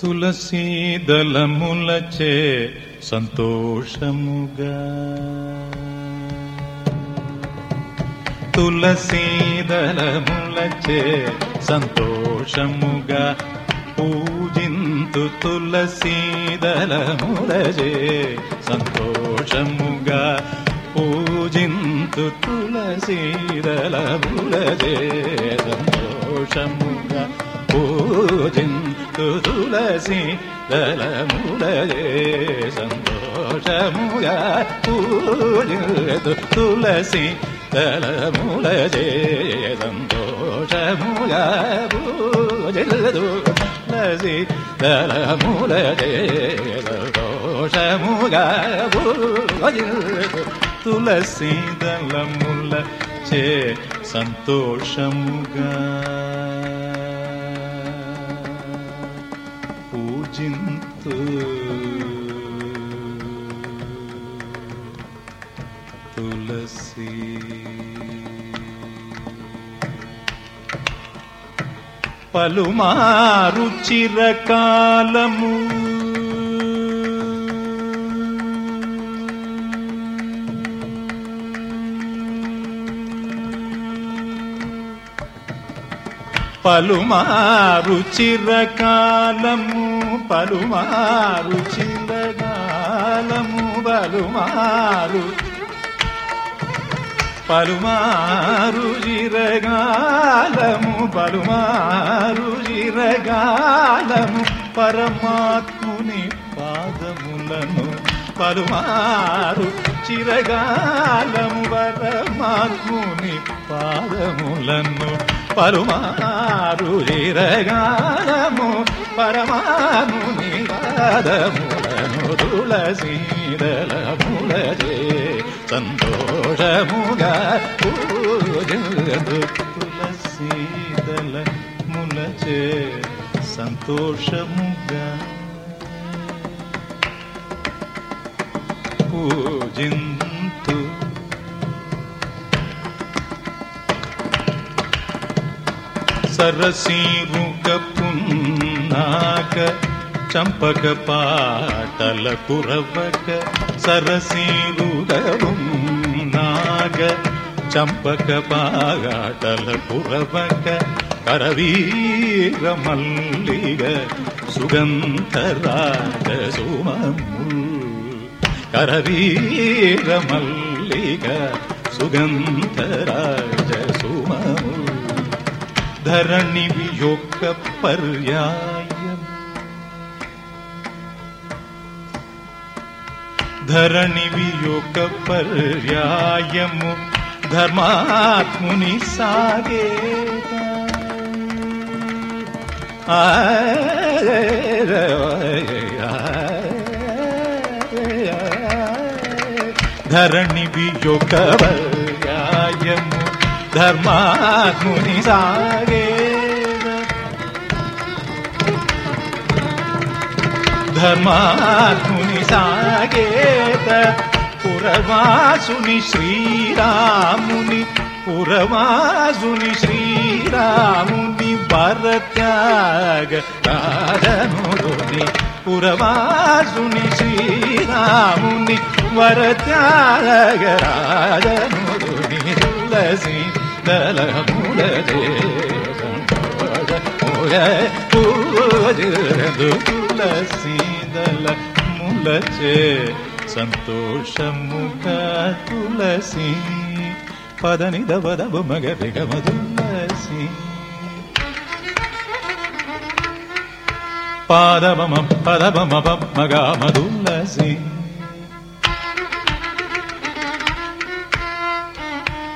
తులసీదళములచే సంతోషముగా. తులసీదళములచే సంతోషముగా. పూజింతు తులసీదళములచే సంతోషముగా. పూజింతు తులసీదళములచే సంతోషముగా. పూజింతు తులసి దళములే సంతోషముగా పూజింతు తులసి దళములే సంతోషముగా పూజింతు తులసి దళములే సంతోషముగా పూజింతు తులసి దళముల చే సంతోషముగా పూజింతు తులసి. పలుమారు చిరకాలము పలుమారు చిరకాలము పలుమారు చిరకాలము పలుమారు పలుమారు చిరగాలము పలుమారు చిరగాలము పరమాత్ముని పాదములను పలుమారు చిరగాలము పరమాత్ముని పాదములను పరుమారు చిరగాలము పరమాను పాదములను తులసీదలములజే సంతోషముగా పూజదు. తులసీదల ములచే సంతోషముగా పూజింతు సరసీరుక పున్నాక చంపక పాటల కురవక సరసీరుగ నాగ చంపక పాటల కురవక కరవీర మల్లిగ సుగంధరాజ సుమముల్ కరవీర మల్లిగ సుగంధరాజ సుమముల్ धरणि वियोग पर्यायम् धरणि वियोग धरणिवियोगपर्यायमु धर्मात्मुनि सागे धरणि वियोग धरणिवियोगपर् ధర్మాత్ముని సాగే ధర్మాత్ముని సాగేత పురవాసుని శ్రీరాముని పురవాసుని శ్రీరాముని భరత్యాగ రాజనుని పురవాసుని శ్రీరాముని వరత్యాగ రాజనుని తులసి దళములదే పూజదు తులసీదల ములచే సంతోషముగా తులసి పదని దవదవ మగ దిగమ తులసి పాదమమ పదమమ మగమ తులసి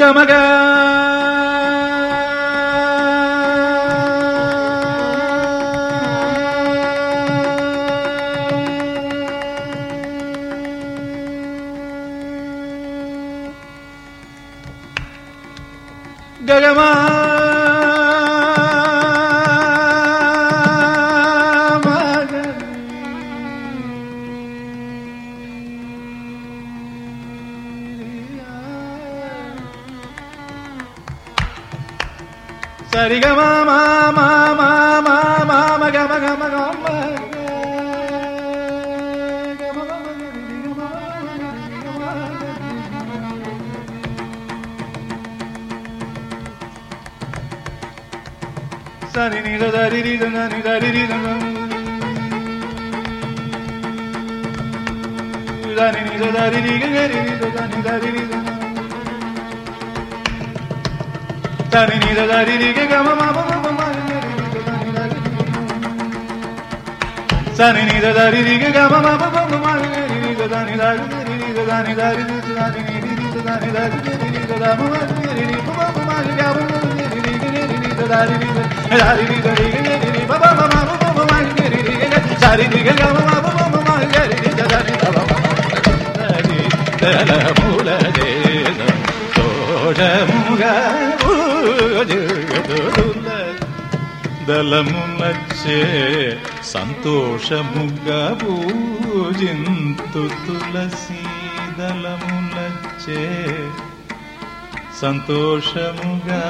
ಗಮಗ ಗಗಮಾ சரிக மாமா மாமா மாமா மக மக மக சரி நித தரி நித தரி நித தரி நித தரி Dari ni da dari ni ga ga ma ma ma ma ma Dari ni da dari ni ga ga ma ma ma ma ma ma Dari ni da dari ni da dari ni da dari ni da dari ni da dari ni da dari ni da da ma ma dari ni ma ma ma ga ma ma dari ni ga dari ni da dari ni da dari ni da dari ni ba ba ma ma ma ma ma dari ni ga dari ni ga ma ma ma ma ma dari ni da dari da ba ma dari da la mu la de da do da mu ga దల మూల దేద తోడముగ పూజుదుల దళమునచ్చే సంతోషముగా పూజింతు తులసి దళమునచ్చే సంతోషముగా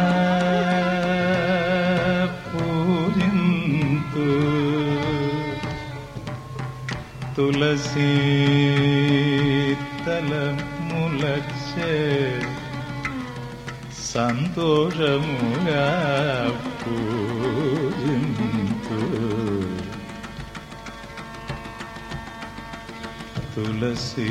పూజింతు తులసి తలములచ్చే సంతోషముగా పూజింతు తులసి